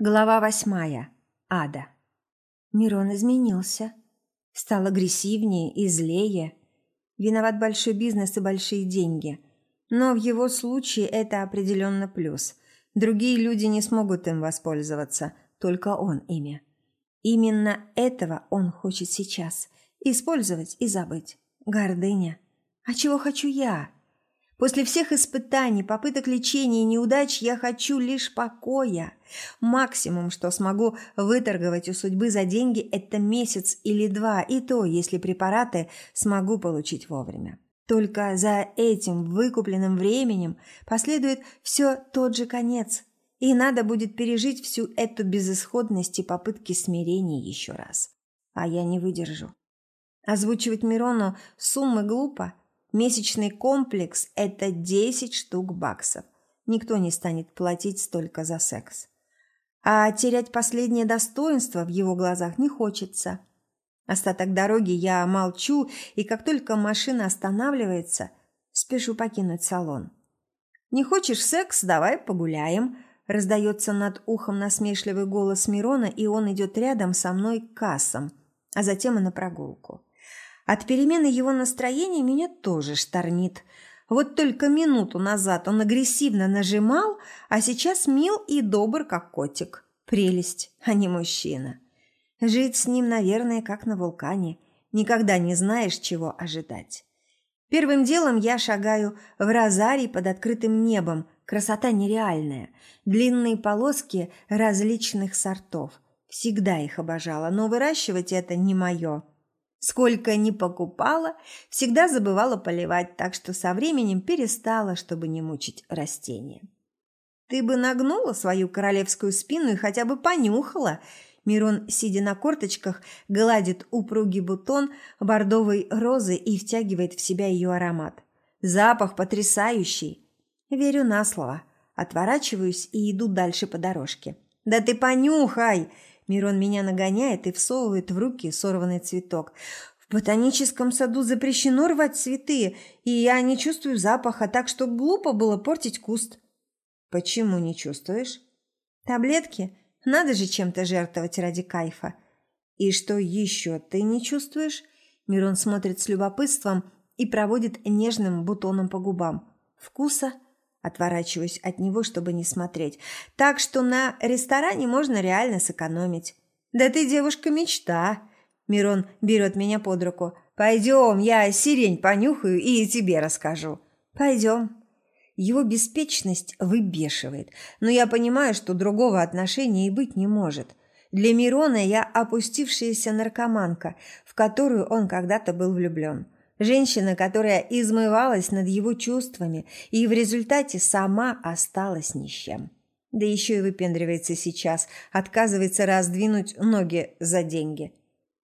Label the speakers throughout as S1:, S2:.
S1: Глава восьмая. Ада. Мирон изменился. Стал агрессивнее и злее. Виноват большой бизнес и большие деньги. Но в его случае это определенно плюс. Другие люди не смогут им воспользоваться, только он ими. Именно этого он хочет сейчас. Использовать и забыть. Гордыня. А чего хочу я? После всех испытаний, попыток лечения и неудач я хочу лишь покоя. Максимум, что смогу выторговать у судьбы за деньги, это месяц или два, и то, если препараты смогу получить вовремя. Только за этим выкупленным временем последует все тот же конец, и надо будет пережить всю эту безысходность и попытки смирения еще раз. А я не выдержу. Озвучивать Мирону суммы глупо – Месячный комплекс – это 10 штук баксов. Никто не станет платить столько за секс. А терять последнее достоинство в его глазах не хочется. Остаток дороги я молчу, и как только машина останавливается, спешу покинуть салон. «Не хочешь секс? Давай погуляем», – раздается над ухом насмешливый голос Мирона, и он идет рядом со мной к кассам, а затем и на прогулку. От перемены его настроения меня тоже штормит. Вот только минуту назад он агрессивно нажимал, а сейчас мил и добр, как котик. Прелесть, а не мужчина. Жить с ним, наверное, как на вулкане. Никогда не знаешь, чего ожидать. Первым делом я шагаю в розарий под открытым небом. Красота нереальная. Длинные полоски различных сортов. Всегда их обожала, но выращивать это не мое. Сколько ни покупала, всегда забывала поливать, так что со временем перестала, чтобы не мучить растения. «Ты бы нагнула свою королевскую спину и хотя бы понюхала», Мирон, сидя на корточках, гладит упругий бутон бордовой розы и втягивает в себя ее аромат. Запах потрясающий. Верю на слово. Отворачиваюсь и иду дальше по дорожке. «Да ты понюхай!» Мирон меня нагоняет и всовывает в руки сорванный цветок. В ботаническом саду запрещено рвать цветы, и я не чувствую запаха, так что глупо было портить куст. Почему не чувствуешь? Таблетки? Надо же чем-то жертвовать ради кайфа. И что еще ты не чувствуешь? Мирон смотрит с любопытством и проводит нежным бутоном по губам. Вкуса – Отворачиваюсь от него, чтобы не смотреть. Так что на ресторане можно реально сэкономить. «Да ты девушка-мечта!» Мирон берет меня под руку. «Пойдем, я сирень понюхаю и тебе расскажу». «Пойдем». Его беспечность выбешивает, но я понимаю, что другого отношения и быть не может. Для Мирона я опустившаяся наркоманка, в которую он когда-то был влюблен. Женщина, которая измывалась над его чувствами и в результате сама осталась ни с чем. Да еще и выпендривается сейчас, отказывается раздвинуть ноги за деньги.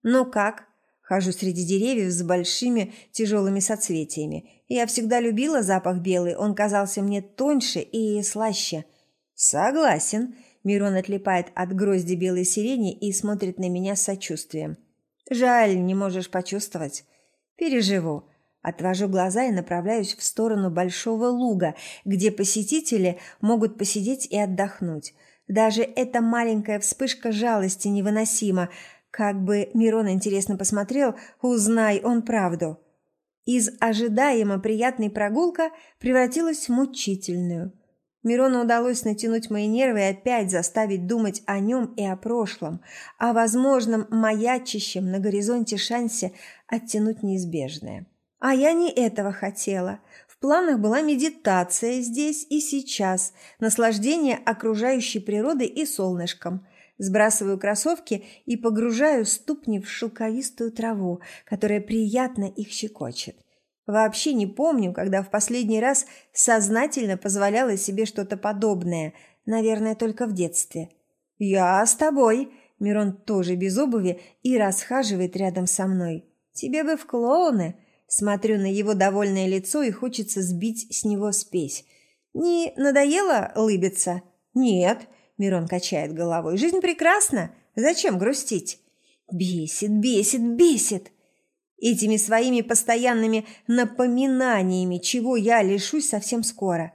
S1: Ну как? Хожу среди деревьев с большими тяжелыми соцветиями. Я всегда любила запах белый, он казался мне тоньше и слаще. Согласен. Мирон отлипает от грозди белой сирени и смотрит на меня с сочувствием. Жаль, не можешь почувствовать. Переживу. Отвожу глаза и направляюсь в сторону большого луга, где посетители могут посидеть и отдохнуть. Даже эта маленькая вспышка жалости невыносима. Как бы Мирон интересно посмотрел, узнай он правду. Из ожидаемо приятной прогулка превратилась в мучительную. Мирону удалось натянуть мои нервы и опять заставить думать о нем и о прошлом, о возможном маячащем на горизонте шансе оттянуть неизбежное. А я не этого хотела. В планах была медитация здесь и сейчас, наслаждение окружающей природой и солнышком. Сбрасываю кроссовки и погружаю ступни в шелковистую траву, которая приятно их щекочет. Вообще не помню, когда в последний раз сознательно позволяла себе что-то подобное, наверное, только в детстве. «Я с тобой», Мирон тоже без обуви и расхаживает рядом со мной. «Тебе бы в клоуны!» Смотрю на его довольное лицо и хочется сбить с него спесь. «Не надоело лыбиться?» «Нет», – Мирон качает головой. «Жизнь прекрасна. Зачем грустить?» «Бесит, бесит, бесит!» Этими своими постоянными напоминаниями, чего я лишусь совсем скоро.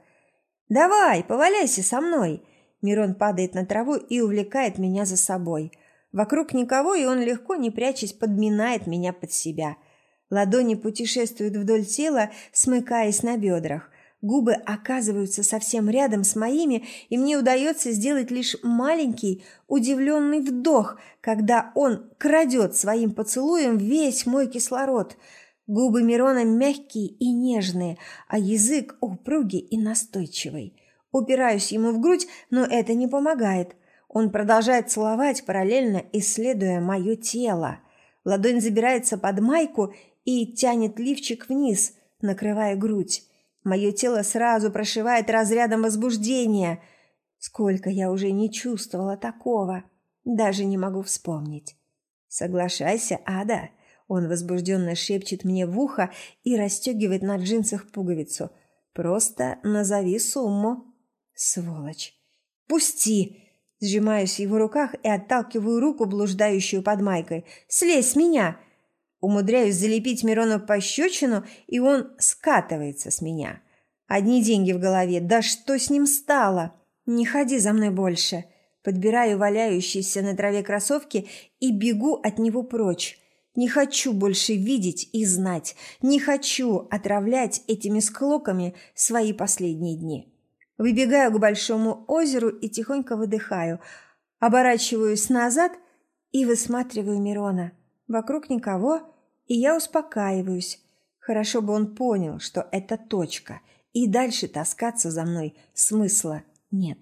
S1: «Давай, поваляйся со мной!» Мирон падает на траву и увлекает меня за собой. Вокруг никого, и он легко, не прячась, подминает меня под себя. Ладони путешествуют вдоль тела, смыкаясь на бедрах. Губы оказываются совсем рядом с моими, и мне удается сделать лишь маленький, удивленный вдох, когда он крадет своим поцелуем весь мой кислород. Губы Мирона мягкие и нежные, а язык упругий и настойчивый. Упираюсь ему в грудь, но это не помогает. Он продолжает целовать, параллельно исследуя мое тело. Ладонь забирается под майку и тянет лифчик вниз, накрывая грудь. Мое тело сразу прошивает разрядом возбуждения. Сколько я уже не чувствовала такого. Даже не могу вспомнить. «Соглашайся, Ада!» Он возбужденно шепчет мне в ухо и расстегивает на джинсах пуговицу. «Просто назови сумму». «Сволочь!» «Пусти!» Сжимаюсь в его руках и отталкиваю руку, блуждающую под майкой. «Слезь с меня!» Умудряюсь залепить Мирону пощечину, и он скатывается с меня. Одни деньги в голове. Да что с ним стало? Не ходи за мной больше. Подбираю валяющиеся на траве кроссовки и бегу от него прочь. Не хочу больше видеть и знать. Не хочу отравлять этими склоками свои последние дни. Выбегаю к большому озеру и тихонько выдыхаю. Оборачиваюсь назад и высматриваю Мирона. Вокруг никого, и я успокаиваюсь. Хорошо бы он понял, что это точка, и дальше таскаться за мной смысла нет.